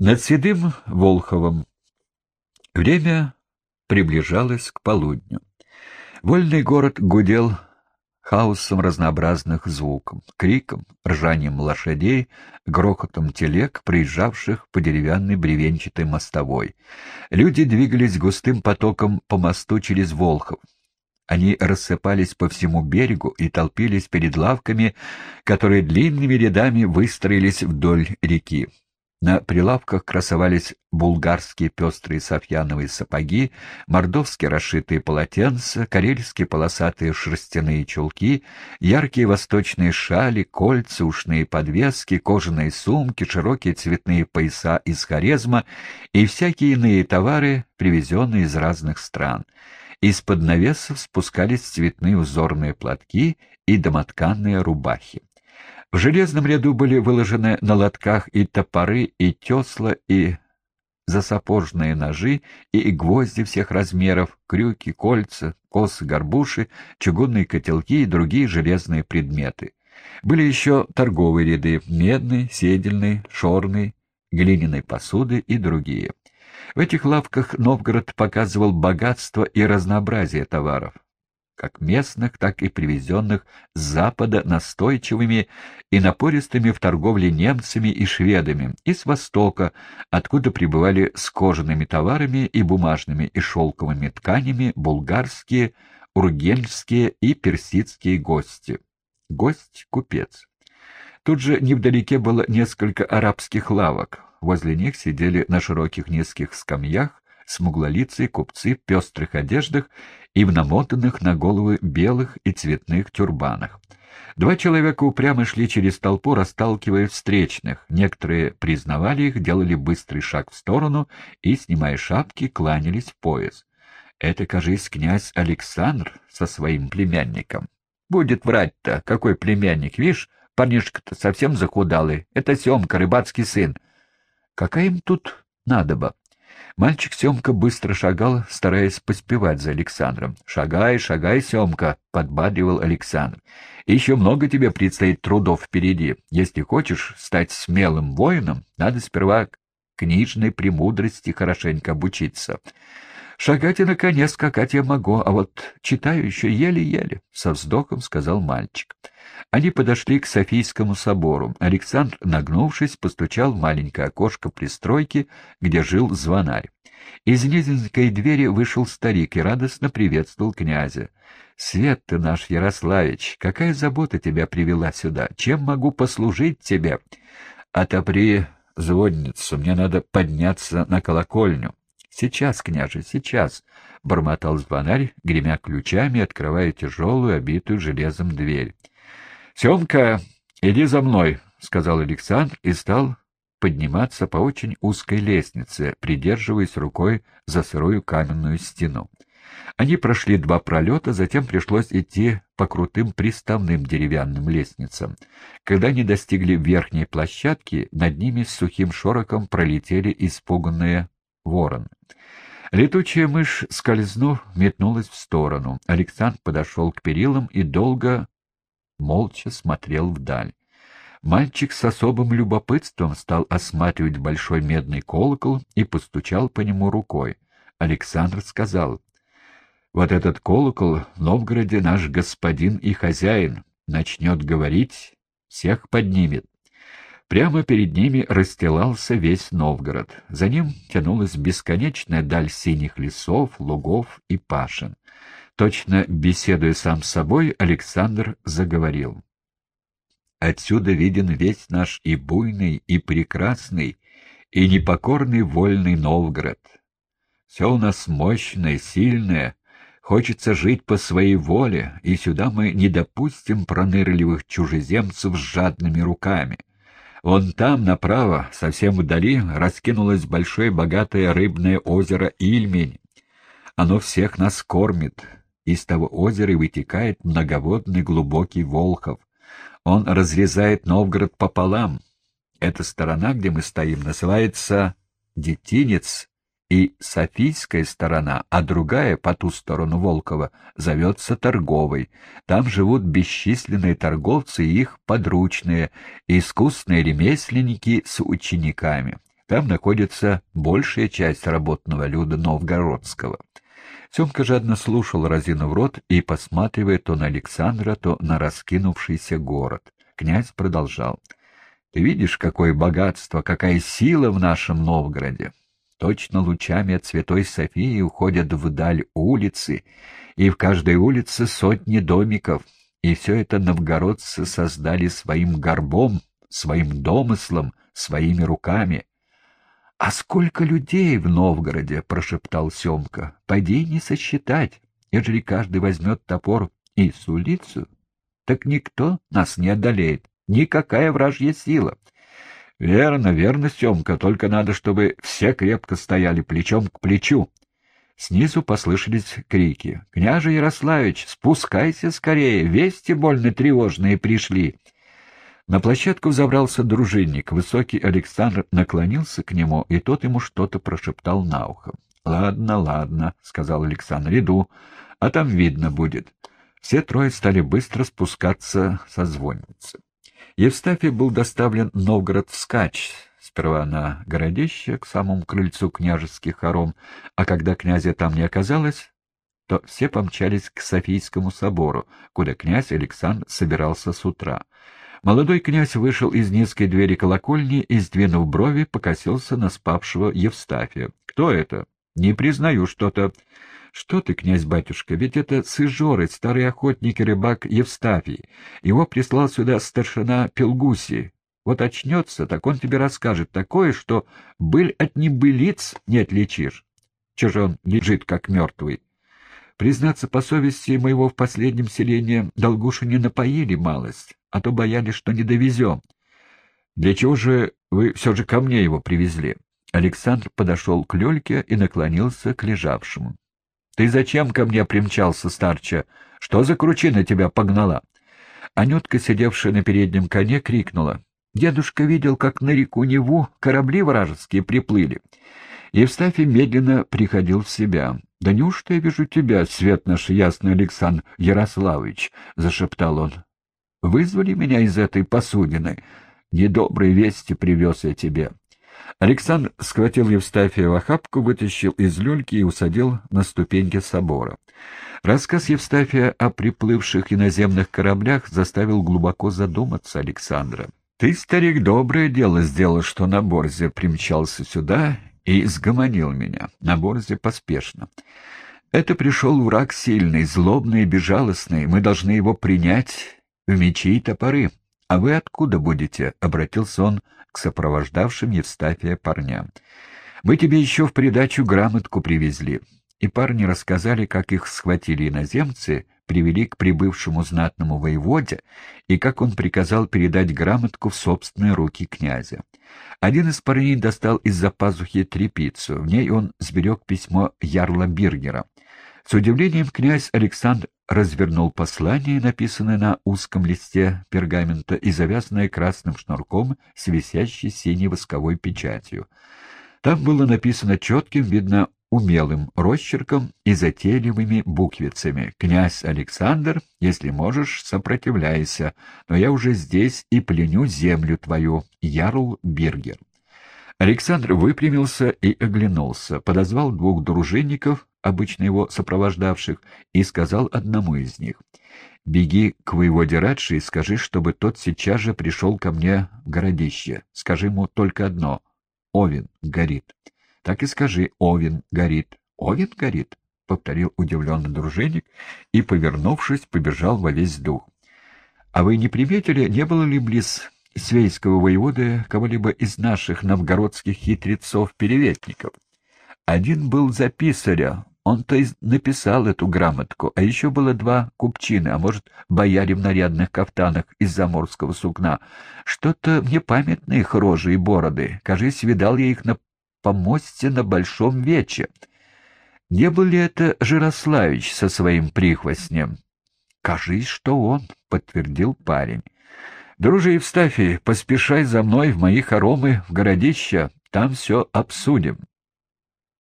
Над Седым Волховым время приближалось к полудню. Вольный город гудел хаосом разнообразных звуков, криком, ржанием лошадей, грохотом телег, приезжавших по деревянной бревенчатой мостовой. Люди двигались густым потоком по мосту через Волхов. Они рассыпались по всему берегу и толпились перед лавками, которые длинными рядами выстроились вдоль реки. На прилавках красовались булгарские пестрые софьяновые сапоги, мордовские расшитые полотенца, карельские полосатые шерстяные чулки, яркие восточные шали, кольца, ушные подвески, кожаные сумки, широкие цветные пояса из хорезма и всякие иные товары, привезенные из разных стран. Из-под навесов спускались цветные узорные платки и домотканные рубахи. В железном ряду были выложены на лотках и топоры, и тесла, и засапожные ножи, и гвозди всех размеров, крюки, кольца, косы, горбуши, чугунные котелки и другие железные предметы. Были еще торговые ряды — медный, седельный, шорный, глиняной посуды и другие. В этих лавках Новгород показывал богатство и разнообразие товаров как местных, так и привезенных с Запада настойчивыми и напористыми в торговле немцами и шведами, и с Востока, откуда прибывали с кожаными товарами и бумажными и шелковыми тканями булгарские, ургельские и персидские гости. Гость — купец. Тут же невдалеке было несколько арабских лавок. Возле них сидели на широких низких скамьях смуглолицые купцы в пестрых одеждах и в намотанных на головы белых и цветных тюрбанах. Два человека упрямо шли через толпу, расталкивая встречных. Некоторые признавали их, делали быстрый шаг в сторону и, снимая шапки, кланялись в пояс. Это, кажись, князь Александр со своим племянником. Будет врать-то, какой племянник, видишь, парнишка-то совсем захудалый. Это Семка, рыбацкий сын. Какая им тут надоба? Мальчик Семка быстро шагал, стараясь поспевать за Александром. «Шагай, шагай, Семка!» — подбадривал Александр. «Еще много тебе предстоит трудов впереди. Если хочешь стать смелым воином, надо сперва книжной премудрости хорошенько обучиться. Шагать и на коне скакать я могу, а вот читаю еще еле-еле», — со вздохом сказал мальчик. Они подошли к Софийскому собору. Александр, нагнувшись, постучал в маленькое окошко пристройки, где жил звонарь. Из низенькой двери вышел старик и радостно приветствовал князя. — Свет ты наш, Ярославич, какая забота тебя привела сюда? Чем могу послужить тебе? — Отопри звонницу, мне надо подняться на колокольню. — Сейчас, княже, сейчас, — бормотал звонарь, гремя ключами, открывая тяжелую, обитую железом дверь. «Семка, иди за мной», — сказал Александр и стал подниматься по очень узкой лестнице, придерживаясь рукой за сырую каменную стену. Они прошли два пролета, затем пришлось идти по крутым приставным деревянным лестницам. Когда они достигли верхней площадки, над ними с сухим шороком пролетели испуганные вороны. Летучая мышь, скользнув, метнулась в сторону. Александр подошел к перилам и долго молча смотрел вдаль. Мальчик с особым любопытством стал осматривать большой медный колокол и постучал по нему рукой. Александр сказал, «Вот этот колокол в Новгороде наш господин и хозяин. Начнет говорить, всех поднимет». Прямо перед ними расстилался весь Новгород. За ним тянулась бесконечная даль синих лесов, лугов и пашин. Точно беседуя сам с собой, Александр заговорил. «Отсюда виден весь наш и буйный, и прекрасный, и непокорный вольный Новгород. Все у нас мощное, сильное, хочется жить по своей воле, и сюда мы не допустим пронырливых чужеземцев с жадными руками. Вон там, направо, совсем вдали, раскинулось большое богатое рыбное озеро Ильмень. Оно всех нас кормит, из того озера вытекает многоводный глубокий Волхов. Он разрезает Новгород пополам. Эта сторона, где мы стоим, называется Детинец и Софийская сторона, а другая, по ту сторону Волкова, зовется Торговой. Там живут бесчисленные торговцы и их подручные, искусные ремесленники с учениками. Там находится большая часть работного люда Новгородского. Семка жадно слушал, разинув рот, и посматривая то на Александра, то на раскинувшийся город. Князь продолжал. — Ты видишь, какое богатство, какая сила в нашем Новгороде? Точно лучами от Святой Софии уходят вдаль улицы, и в каждой улице сотни домиков, и все это новгородцы создали своим горбом, своим домыслом, своими руками. — А сколько людей в Новгороде? — прошептал Семка. — Пойди не сосчитать. Ежели каждый возьмет топор и сулицу, так никто нас не одолеет, никакая вражья сила. — Верно, верно, Семка, только надо, чтобы все крепко стояли плечом к плечу. Снизу послышались крики. — Княже Ярославич, спускайся скорее, вести больно тревожные пришли. На площадку забрался дружинник. Высокий Александр наклонился к нему, и тот ему что-то прошептал на ухо. — Ладно, ладно, — сказал Александр, — иду, а там видно будет. Все трое стали быстро спускаться со звонницы. Евстафий был доставлен в Новгород вскачь, сперва на городище, к самому крыльцу княжеских хором, а когда князя там не оказалось, то все помчались к Софийскому собору, куда князь Александр собирался с утра. Молодой князь вышел из низкой двери колокольни и, сдвинув брови, покосился на спавшего Евстафия. — Кто это? — Не признаю что-то. — Что ты, князь-батюшка, ведь это Сыжоры, старый охотник и рыбак Евстафий. Его прислал сюда старшина Пелгуси. Вот очнется, так он тебе расскажет такое, что быль от небылиц не отличишь. Че же он лежит, как мертвый? Признаться по совести моего в последнем селении долгуши не напоили малость, а то боялись, что не довезем. Для чего же вы все же ко мне его привезли? Александр подошел к Лельке и наклонился к лежавшему. — Ты зачем ко мне примчался, старча? Что за кручина тебя погнала? Анютка, сидевшая на переднем коне, крикнула. Дедушка видел, как на реку Неву корабли вражеские приплыли. Евстафий медленно приходил в себя. — Да неужто я вижу тебя, свет наш ясный Александр Ярославович? — зашептал он. — Вызвали меня из этой посудины. Недобрые вести привез я тебе. Александр схватил Евстафия в охапку, вытащил из люльки и усадил на ступеньки собора. Рассказ Евстафия о приплывших иноземных кораблях заставил глубоко задуматься Александра. «Ты, старик, доброе дело сделал, что на борзе примчался сюда и сгомонил меня. На борзе поспешно. Это пришел враг сильный, злобный и безжалостный. Мы должны его принять в мечи и топоры. А вы откуда будете? — обратился он к сопровождавшим Евстафия парням. — Мы тебе еще в придачу грамотку привезли. И парни рассказали, как их схватили иноземцы — привели к прибывшему знатному воеводе и как он приказал передать грамотку в собственные руки князя. Один из парней достал из-за пазухи трепицу, в ней он сберег письмо Ярла Биргера. С удивлением князь Александр развернул послание, написанное на узком листе пергамента и завязанное красным шнурком с висящей синей восковой печатью. Там было написано четким, видно, умелым росчерком и затейливыми буквицами. «Князь Александр, если можешь, сопротивляйся, но я уже здесь и пленю землю твою, Ярл Биргер». Александр выпрямился и оглянулся, подозвал двух дружинников, обычно его сопровождавших, и сказал одному из них, «Беги к воеводе Радши и скажи, чтобы тот сейчас же пришел ко мне в городище. Скажи ему только одно — Овен горит». Так и скажи, Овен горит. Овен горит? — повторил удивленный дружинник и, повернувшись, побежал во весь дух. — А вы не приметили, не было ли близ свейского воеводы кого-либо из наших новгородских хитрецов-переветников? Один был за писаря, он-то и написал эту грамотку, а еще было два купчины, а может, бояре в нарядных кафтанах из заморского сукна. Что-то мне памятны их рожи и бороды. Кажись, видал я их на помосте на Большом Вече. Не был ли это Жирославич со своим прихвостнем? — Кажись, что он, — подтвердил парень. — Друже Евстафий, поспешай за мной в мои хоромы в городище, там все обсудим.